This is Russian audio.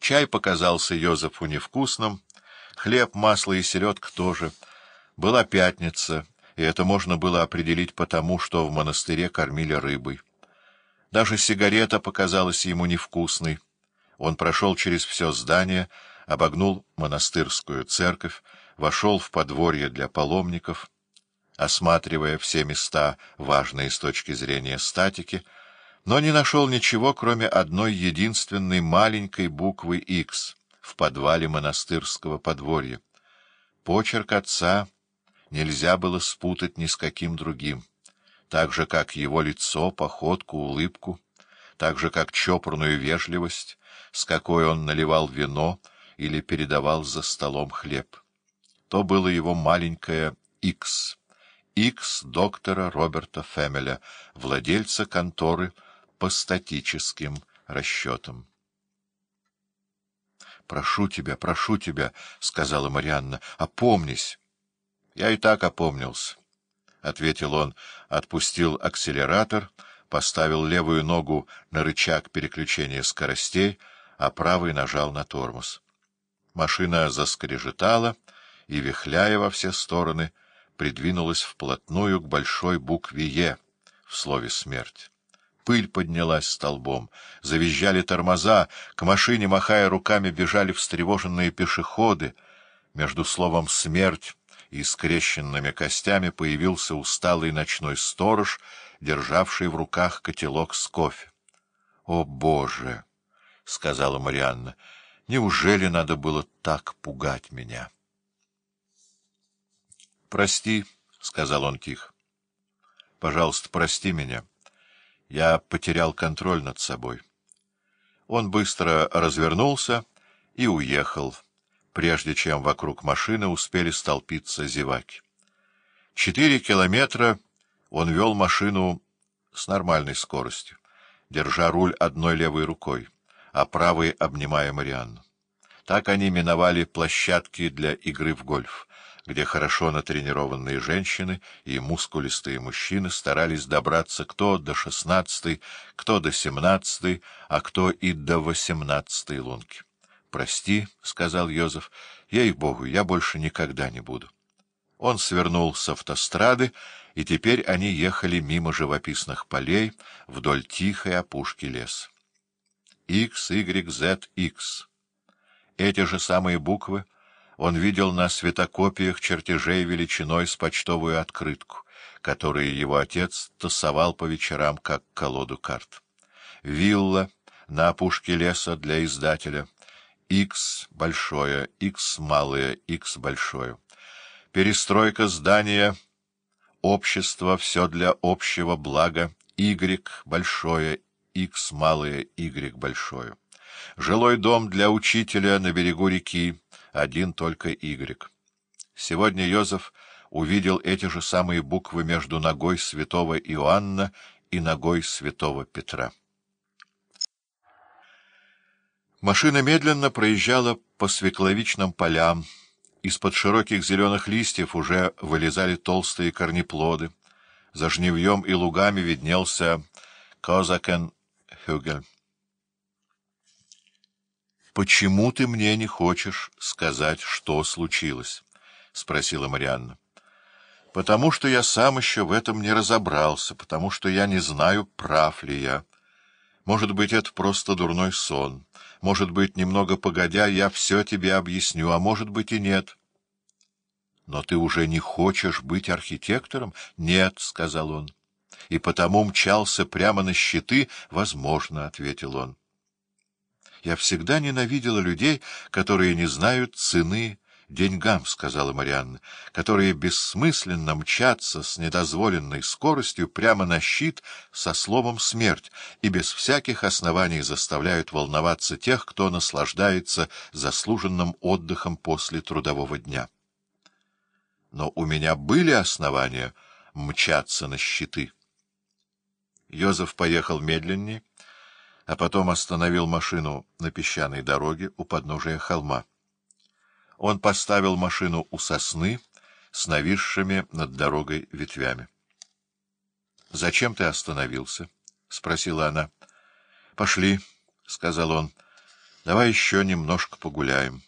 Чай показался Йозефу невкусным, хлеб, масло и селедка тоже. Была пятница, и это можно было определить потому, что в монастыре кормили рыбой. Даже сигарета показалась ему невкусной. Он прошел через все здание, обогнул монастырскую церковь, вошел в подворье для паломников, осматривая все места, важные с точки зрения статики, но не нашел ничего, кроме одной единственной маленькой буквы «Х» в подвале монастырского подворья. Почерк отца нельзя было спутать ни с каким другим, так же, как его лицо, походку, улыбку, так же, как чопорную вежливость, с какой он наливал вино или передавал за столом хлеб. То было его маленькое «Х», «Х» доктора Роберта Фемеля, владельца конторы — по статическим расчетам. — Прошу тебя, прошу тебя, — сказала Марианна, — опомнись. — Я и так опомнился, — ответил он, отпустил акселератор, поставил левую ногу на рычаг переключения скоростей, а правый нажал на тормоз. Машина заскрежетала и, вихляя во все стороны, придвинулась вплотную к большой букве «Е» в слове «смерть». Пыль поднялась столбом, завизжали тормоза, к машине, махая руками, бежали встревоженные пешеходы. Между словом «смерть» и скрещенными костями появился усталый ночной сторож, державший в руках котелок с кофе. — О, Боже! — сказала Марианна. — Неужели надо было так пугать меня? — Прости, — сказал он тихо. — Пожалуйста, прости меня. — я потерял контроль над собой. Он быстро развернулся и уехал, прежде чем вокруг машины успели столпиться зеваки. Четыре километра он вел машину с нормальной скоростью, держа руль одной левой рукой, а правой обнимая Марианну. Так они миновали площадки для игры в гольф где хорошо натренированные женщины и мускулистые мужчины старались добраться кто до шестнадцатой, кто до семнадцатой, а кто и до восемнадцатой лунки. — Прости, — сказал Йозеф, — ей-богу, я больше никогда не буду. Он свернул с автострады, и теперь они ехали мимо живописных полей вдоль тихой опушки леса. X, Y, Z, X. Эти же самые буквы — он видел на светокопиях чертежей величиной с почтовую открытку, которые его отец тасовал по вечерам, как колоду карт. Вилла на опушке леса для издателя. X большое, X малое, X большое. Перестройка здания. Общество, все для общего блага. Y большое, X малое, Y большое. Жилой дом для учителя на берегу реки один только Y. Сегодня Йозеф увидел эти же самые буквы между ногой святого Иоанна и ногой святого Петра. Машина медленно проезжала по свекловичным полям. Из-под широких зеленых листьев уже вылезали толстые корнеплоды. За жневьем и лугами виднелся Козакен-Хюгель. «Почему ты мне не хочешь сказать, что случилось?» — спросила Марианна. «Потому что я сам еще в этом не разобрался, потому что я не знаю, прав ли я. Может быть, это просто дурной сон. Может быть, немного погодя, я все тебе объясню, а может быть и нет». «Но ты уже не хочешь быть архитектором?» «Нет», — сказал он. «И потому мчался прямо на щиты?» «Возможно», — ответил он. Я всегда ненавидела людей, которые не знают цены деньгам, — сказала Марианна, — которые бессмысленно мчатся с недозволенной скоростью прямо на щит со словом «смерть» и без всяких оснований заставляют волноваться тех, кто наслаждается заслуженным отдыхом после трудового дня. Но у меня были основания мчаться на щиты. Йозеф поехал медленнее, а потом остановил машину на песчаной дороге у подножия холма. Он поставил машину у сосны с нависшими над дорогой ветвями. — Зачем ты остановился? — спросила она. — Пошли, — сказал он. — Давай еще немножко погуляем.